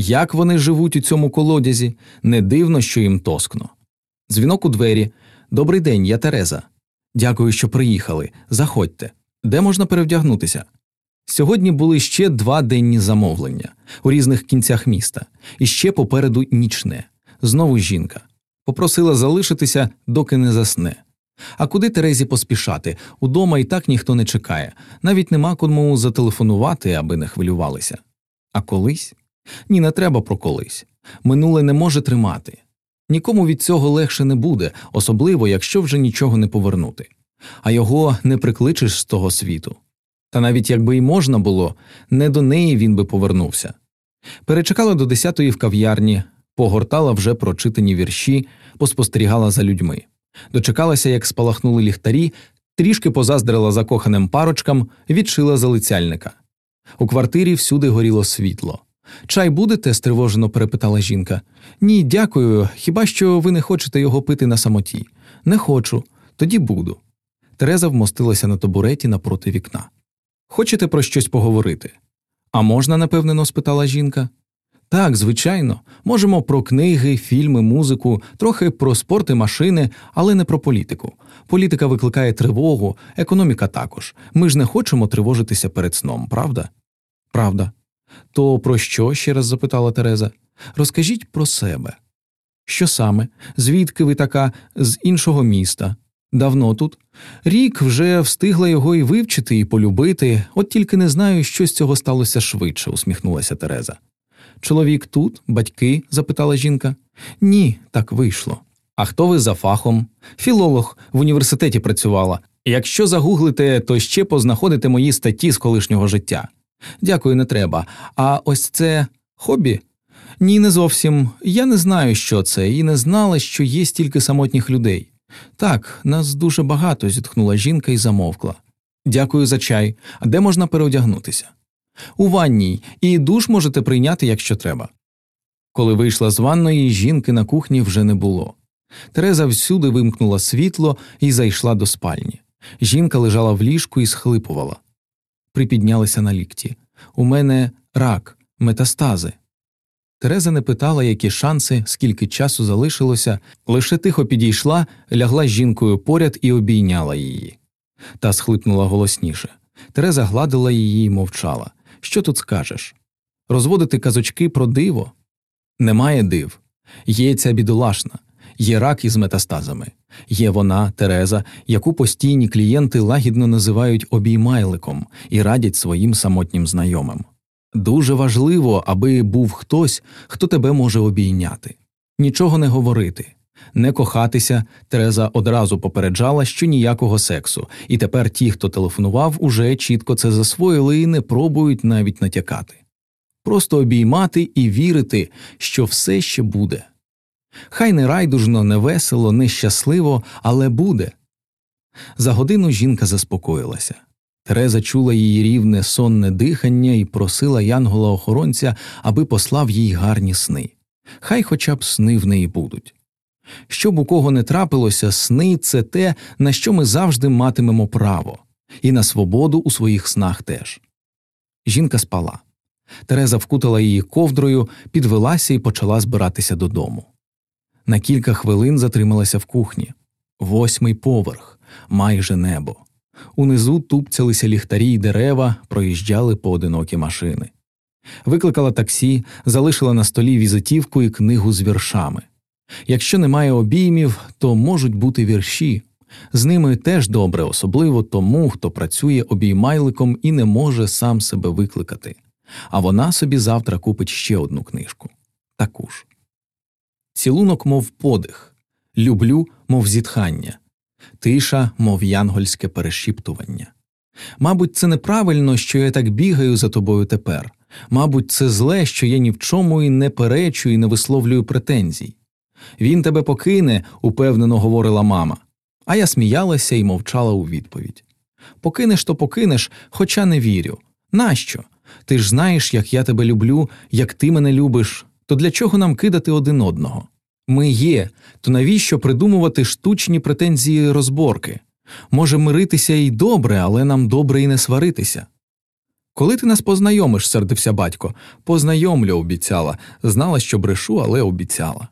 Як вони живуть у цьому колодязі, не дивно, що їм тоскно. Дзвінок у двері. Добрий день, я Тереза. Дякую, що приїхали. Заходьте. Де можна перевдягнутися? Сьогодні були ще два денні замовлення у різних кінцях міста, і ще попереду нічне. Знову жінка. Попросила залишитися, доки не засне. А куди Терезі поспішати? Удома і так ніхто не чекає, навіть нема кому зателефонувати, аби не хвилювалися. А колись? Ні, не треба про колись. Минуле не може тримати. Нікому від цього легше не буде, особливо якщо вже нічого не повернути, а його не прикличеш з того світу. Та навіть якби й можна було, не до неї він би повернувся. Перечекала до десятої в кав'ярні, погортала вже прочитані вірші, поспостерігала за людьми, дочекалася, як спалахнули ліхтарі, трішки позаздрила закоханим парочкам, відшила залицяльника. У квартирі всюди горіло світло. Чай будете? стривожено перепитала жінка. Ні, дякую. Хіба що ви не хочете його пити на самоті? Не хочу, тоді буду. Тереза вмостилася на табуреті напроти вікна. Хочете про щось поговорити? А можна, напевнено? спитала жінка. Так, звичайно, можемо про книги, фільми, музику, трохи про спорт і машини, але не про політику. Політика викликає тривогу, економіка також. Ми ж не хочемо тривожитися перед сном, правда? Правда. То про що? ще раз запитала Тереза. Розкажіть про себе. Що саме? Звідки ви така з іншого міста? Давно тут? Рік вже встигла його і вивчити, і полюбити, от тільки не знаю, що з цього сталося швидше, усміхнулася Тереза. Чоловік тут, батьки? запитала жінка. Ні, так вийшло. А хто ви за фахом? Філолог в університеті працювала. Якщо загуглите, то ще познаходите мої статті з колишнього життя. Дякую, не треба. А ось це хобі? Ні, не зовсім. Я не знаю, що це, і не знала, що є стільки самотніх людей. Так, нас дуже багато, зітхнула жінка і замовкла. Дякую за чай. А де можна переодягнутися? У ванній, і душ можете прийняти, якщо треба. Коли вийшла з ванної, жінки на кухні вже не було. Тереза всюди вимкнула світло і зайшла до спальні. Жінка лежала в ліжку і схлипувала. Припіднялися на лікті. У мене рак, метастази. Тереза не питала, які шанси, скільки часу залишилося, лише тихо підійшла, лягла з жінкою поряд і обійняла її. Та схлипнула голосніше. Тереза гладила її і мовчала. Що тут скажеш? Розводити казочки про диво? Немає див. Є ця бідолашна, є рак із метастазами, є вона, Тереза, яку постійні клієнти лагідно називають обіймайликом і радять своїм самотнім знайомим. Дуже важливо, аби був хтось, хто тебе може обійняти, нічого не говорити, не кохатися. Тереза одразу попереджала, що ніякого сексу, і тепер ті, хто телефонував, уже чітко це засвоїли і не пробують навіть натякати. Просто обіймати і вірити, що все ще буде. Хай не райдужно, не весело, не щасливо, але буде. За годину жінка заспокоїлася. Тереза чула її рівне сонне дихання і просила янгола охоронця, аби послав їй гарні сни. Хай хоча б сни в неї будуть. Щоб у кого не трапилося, сни це те, на що ми завжди матимемо право, і на свободу у своїх снах теж. Жінка спала. Тереза вкутала її ковдрою, підвелася і почала збиратися додому. На кілька хвилин затрималася в кухні восьмий поверх, майже небо. Унизу тупцялися ліхтарі й дерева, проїжджали поодинокі машини. Викликала таксі, залишила на столі візитівку і книгу з віршами. Якщо немає обіймів, то можуть бути вірші. З ними теж добре, особливо тому, хто працює обіймайликом і не може сам себе викликати. А вона собі завтра купить ще одну книжку. Цілунок, мов подих, люблю, мов зітхання тиша, мов янгольське перешіптування. Мабуть, це неправильно, що я так бігаю за тобою тепер. Мабуть, це зле, що я ні в чому і не перечу і не висловлюю претензій. Він тебе покине, упевнено говорила мама, а я сміялася і мовчала у відповідь. Покинеш, то покинеш, хоча не вірю. Нащо? Ти ж знаєш, як я тебе люблю, як ти мене любиш, то для чого нам кидати один одного? Ми є, то навіщо придумувати штучні претензії розборки? Може миритися і добре, але нам добре і не сваритися. Коли ти нас познайомиш, сердився батько. Познайомлю, обіцяла. Знала, що брешу, але обіцяла.